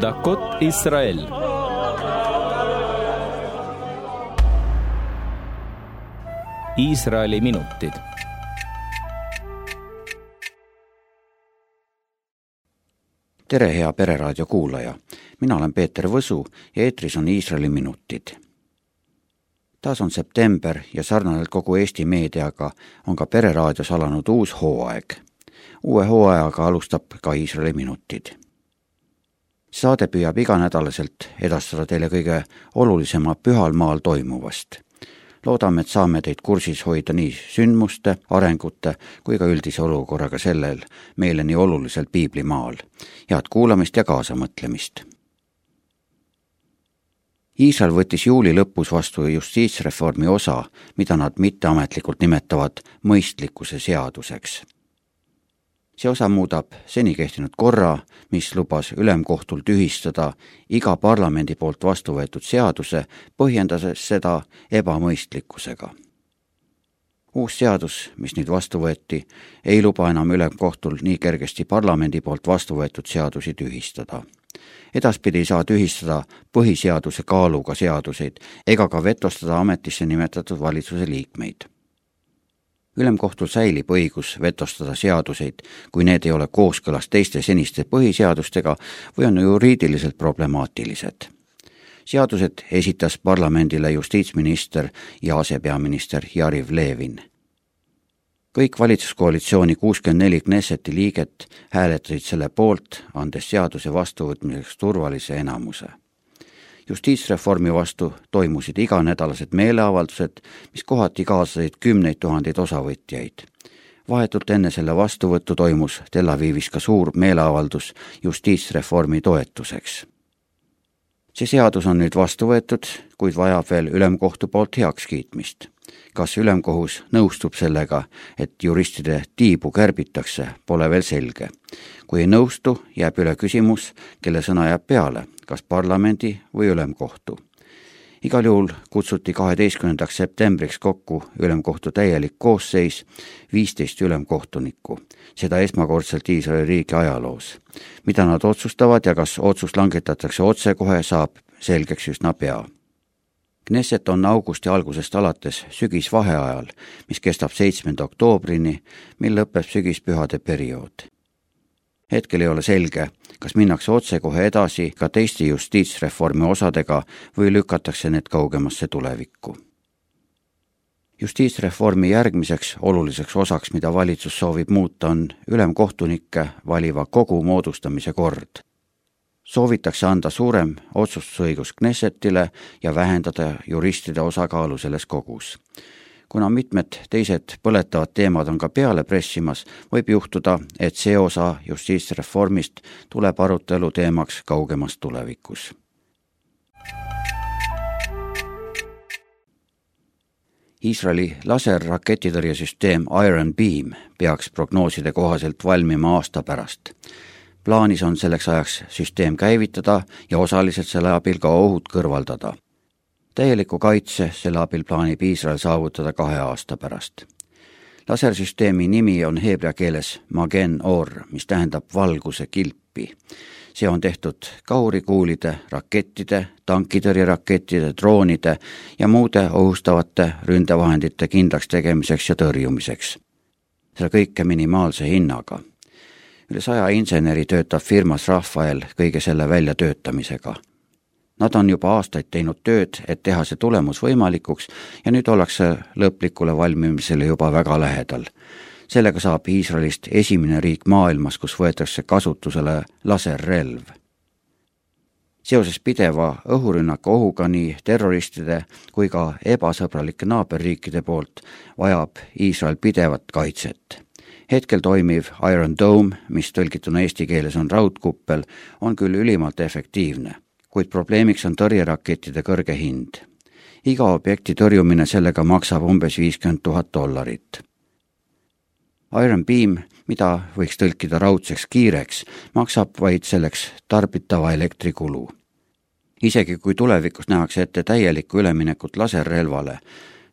דקות ישראל Iisraeli minutid. tere, hea Pereraadio kuulaja, mina olen Peeter Võsu ja eetris on Iisraeli minutid. taas on september ja sarnaselt kogu Eesti meediaga on ka Pereraadios alanud uus hooaeg. uue hooajaga alustab ka Iisraeli minutid saade püüab iganädalaselt edastada teile kõige olulisema pühal maal toimuvast loodame, et saame teid kursis hoida nii sündmuste, arengute kui ka üldise olukorraga sellel meile nii olulisel piiblimaal. head kuulamist ja kaasamõtlemist. Iisrael võttis juuli lõpus vastu justiitsreformi osa, mida nad mitteametlikult nimetavad mõistlikkuse seaduseks see osa muudab seni kehtinud korra, mis lubas ülemkohtul tühistada iga parlamendi poolt vastu võetud seaduse, põhjendades seda ebamõistlikkusega. uus seadus, mis nüüd vastu võeti, ei luba enam ülemkohtul nii kergesti parlamendi poolt vastu võetud seadusi tühistada edaspidi ei saa tühistada põhiseaduse kaaluga seaduseid ega ka vetostada ametisse nimetatud valitsuse liikmeid ülemkohtul säilib õigus vetostada seaduseid, kui need ei ole kooskõlas teiste seniste põhiseadustega või on juriidiliselt problemaatilised. seadused esitas parlamendile justiitsminister ja asepeaminister Jariv Levin. kõik valitsuskoalitsiooni kuuskümmend neli Knesseti liiget hääletasid selle poolt, andes seaduse vastuvõtmiseks turvalise enamuse justiitsreformi vastu toimusid iganädalased meeleavaldused, mis kohati kaasasid kümneid tuhandeid osavõtjaid. vahetult enne selle vastuvõttu toimus Tel Avivis ka suur meeleavaldus justiitsreformi toetuseks. see seadus on nüüd vastu võetud, kuid vajab veel ülemkohtu poolt heakskiitmist kas ülemkohus nõustub sellega, et juristide tiibu kärbitakse, pole veel selge. kui ei nõustu, jääb üle küsimus, kelle sõna jääb peale, kas parlamendi või ülemkohtu. igal juhul kutsuti kaheteistkümnendaks septembriks kokku ülemkohtu täielik koosseis, viisteist ülemkohtunikku, seda esmakordselt Iisraeli riigi ajaloos. mida nad otsustavad ja kas otsus langetatakse otsekohe, saab selgeks üsna pea Knesset on augusti algusest alates sügisvaheajal, mis kestab seitsmenda oktoobrini, mil lõpeb sügispühade periood. hetkel ei ole selge, kas minnakse otsekohe edasi ka teiste justiitsreformi osadega või lükatakse need kaugemasse tulevikku. justiitsreformi järgmiseks oluliseks osaks, mida valitsus soovib muuta, on ülemkohtunikke valiva kogu moodustamise kord soovitakse anda suurem otsustusõigus Knessetile ja vähendada juristide osakaalu selles kogus. kuna mitmed teised põletavad teemad on ka peale pressimas, võib juhtuda, et see osa justiitsreformist tuleb arutelu teemaks kaugemas tulevikus. Iisraeli laserraketitõrjesüsteem Iron Beam peaks prognooside kohaselt valmima aasta pärast plaanis on selleks ajaks süsteem käivitada ja osaliselt selle abil ka ohud kõrvaldada. täieliku kaitse selle abil plaanib Iisrael saavutada kahe aasta pärast. lasersüsteemi nimi on heebrea keeles Magen Or, mis tähendab valguse kilpi. see on tehtud kaurikuulide, rakettide, tankitõrjerakettide, droonide ja muude ohustavate ründevahendite kindlaks tegemiseks ja tõrjumiseks. seda kõike minimaalse hinnaga üle saja inseneri töötab firmas Rafael kõige selle väljatöötamisega. Nad on juba aastaid teinud tööd, et teha see tulemus võimalikuks ja nüüd ollakse lõplikule valmimisele juba väga lähedal. sellega saab Iisraelist esimene riik maailmas, kus võetakse kasutusele laserrelv. seoses pideva õhurünnaku ohuga nii terroristide kui ka ebasõbralike naaberriikide poolt vajab Iisrael pidevat kaitset hetkel toimiv Iron Dome, mis tõlgituna eesti keeles on raudkuppel, on küll ülimalt efektiivne, kuid probleemiks on tõrjerakettide kõrge hind. iga objekti tõrjumine sellega maksab umbes viiskümmend tuhat dollarit. Iron Beam, mida võiks tõlkida raudseks kiireks, maksab vaid selleks tarbitava elektrikulu. isegi kui tulevikus nähakse ette täielikku üleminekut laserrelvale,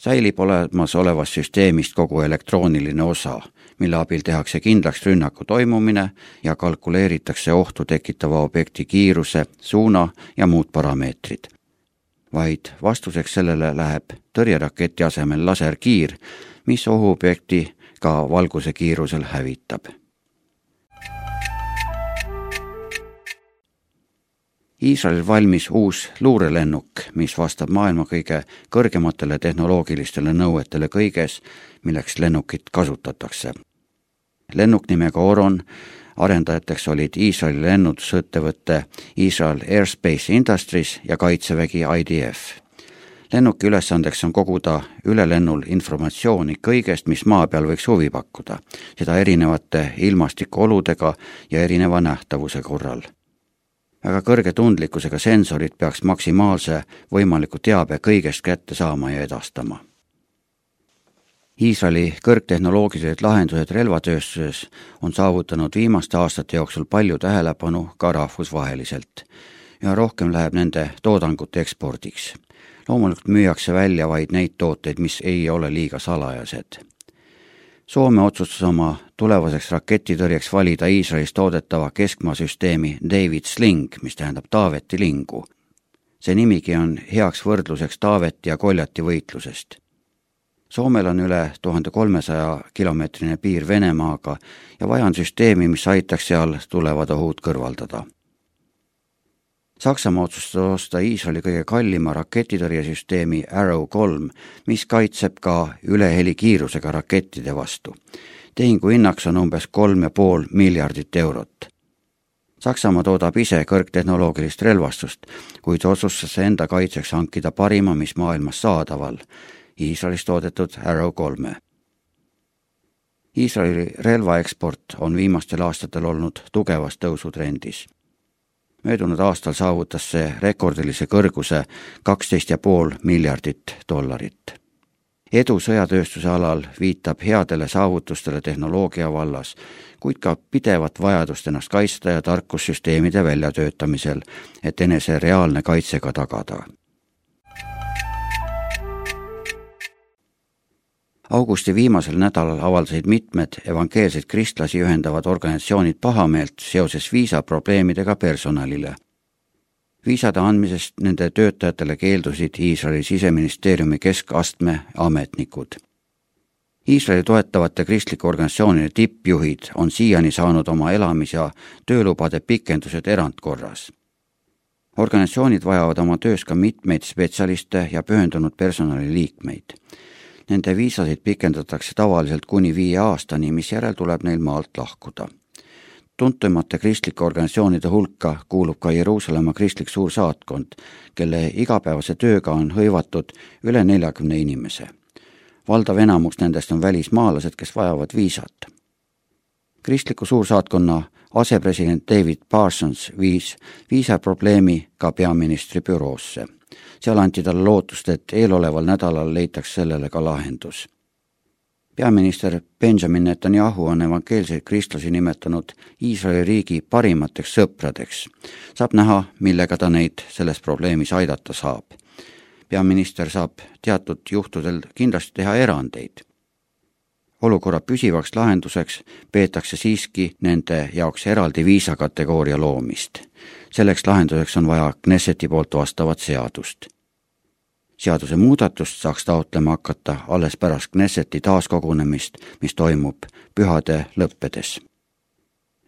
säilib olemasolevast süsteemist kogu elektrooniline osa, mille abil tehakse kindlaks rünnaku toimumine ja kalkuleeritakse ohtu tekitava objekti kiiruse, suuna ja muud parameetrid. vaid vastuseks sellele läheb tõrjeraketi asemel laserkiir, mis ohuobjekti ka valguse kiirusel hävitab Iisraelil valmis uus luurelennuk, mis vastab maailma kõige kõrgematele tehnoloogilistele nõuetele kõiges, milleks lennukit kasutatakse. lennuk nimega Oron, arendajateks olid Iisraeli lennundusettevõte Israel Airspace Industries ja kaitsevägi IDF lennuki ülesandeks on koguda ülelennul informatsiooni kõigest, mis maa peal võiks huvi pakkuda, seda erinevate ilmastikuoludega ja erineva nähtavuse korral väga kõrge tundlikkusega sensorid peaks maksimaalse võimaliku teabe kõigest kätte saama ja edastama. Iisraeli kõrgtehnoloogilised lahendused relvatööstuses on saavutanud viimaste aastate jooksul palju tähelepanu ka rahvusvaheliselt. üha rohkem läheb nende toodangut ekspordiks. loomulikult müüakse välja vaid neid tooteid, mis ei ole liiga salajased Soome otsustas oma tulevaseks raketitõrjeks valida Iisraelis toodetava keskmaasüsteemi David Sling, mis tähendab Taaveti lingu. see nimigi on heaks võrdluseks Taaveti ja Koljati võitlusest. Soomel on üle tuhande kolmesaja kilomeetrine piir Venemaaga ja vaja on süsteemi, mis aitaks seal tulevad ohud kõrvaldada Saksamaa otsustas osta Iisraeli kõige kallima raketitõrjesüsteemi Arrow kolm, mis kaitseb ka ülehelikiirusega rakettide vastu. tehingu hinnaks on umbes kolm ja pool miljardit eurot. Saksamaa toodab ise kõrgtehnoloogilist relvastust, kuid otsustas enda kaitseks hankida parima, mis maailmas saadaval, Iisraelis toodetud Arrow kolme Iisraeli relvaeksport on viimastel aastatel olnud tugevas tõusutrendis möödunud aastal saavutas see rekordilise kõrguse kaksteist ja pool miljardit dollarit. edu sõjatööstuse alal viitab headele saavutustele tehnoloogia vallas, kuid ka pidevat vajadust ennast kaitsta ja tarkussüsteemide väljatöötamisel, et enese reaalne kaitse ka tagada augusti viimasel nädalal avaldasid mitmed evangeelseid kristlasi ühendavad organisatsioonid pahameelt seoses viisaprobleemidega personalile. viisade andmisest nende töötajatele keeldusid Iisraeli siseministeeriumi keskastme ametnikud. Iisraeli toetavate kristlike organisatsioonide tippjuhid on siiani saanud oma elamis- ja töölubade pikendused erandkorras organisatsioonid vajavad oma töös ka mitmeid spetsialiste ja pühendunud personaliliikmeid Nende viisasid pikendatakse tavaliselt kuni viie aastani, misjärel tuleb neil maalt lahkuda. tuntumate kristlike organisatsioonide hulka kuulub ka Jeruusalemma kristlik suursaatkond, kelle igapäevase tööga on hõivatud üle neljakümne inimese. valdav enamus nendest on välismaalased, kes vajavad viisat. kristliku suursaatkonna asepresident David Parsons viis viisaprobleemi ka peaministri büroosse seal anti talle lootust, et eeloleval nädalal leitaks sellele ka lahendus. peaminister Benjamin Netanyahu on evangeelseid kristlasi nimetanud Iisraeli riigi parimateks sõpradeks. saab näha, millega ta neid selles probleemis aidata saab. peaminister saab teatud juhtudel kindlasti teha erandeid olukorra püsivaks lahenduseks peetakse siiski nende jaoks eraldi viisakategooria loomist selleks lahenduseks on vaja Knesseti poolt vastavat seadust. seaduse muudatust saaks taotlema hakata alles pärast Knesseti taaskogunemist, mis toimub pühade lõppedes.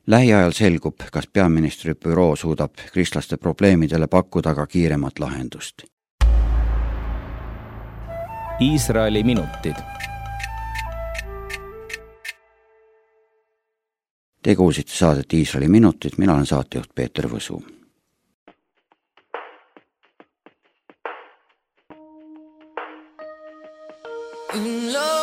lähiajal selgub, kas peaministri büroo suudab kristlaste probleemidele pakkuda ka kiiremat lahendust. Iisraeli minutid Te kuulsite saadet Iisraeli minutid, mina olen saatejuht Peeter Võsu. No.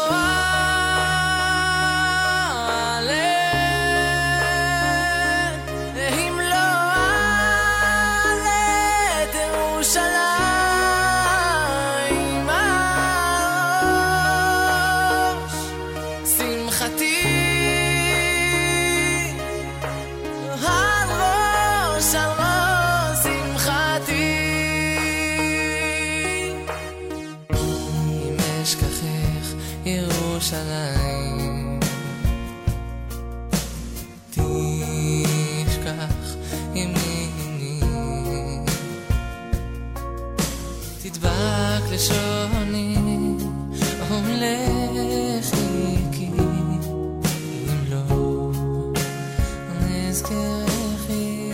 לשוני, הולך איתי, אם לא נזכרכי.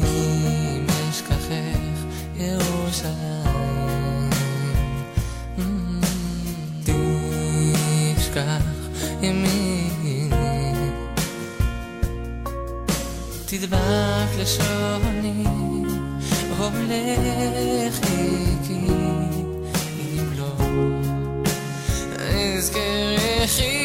אם אשכחך ירושלים, תשכח ימיני. תדבק לשוני, הולך איתי, אם לא אזכרכי.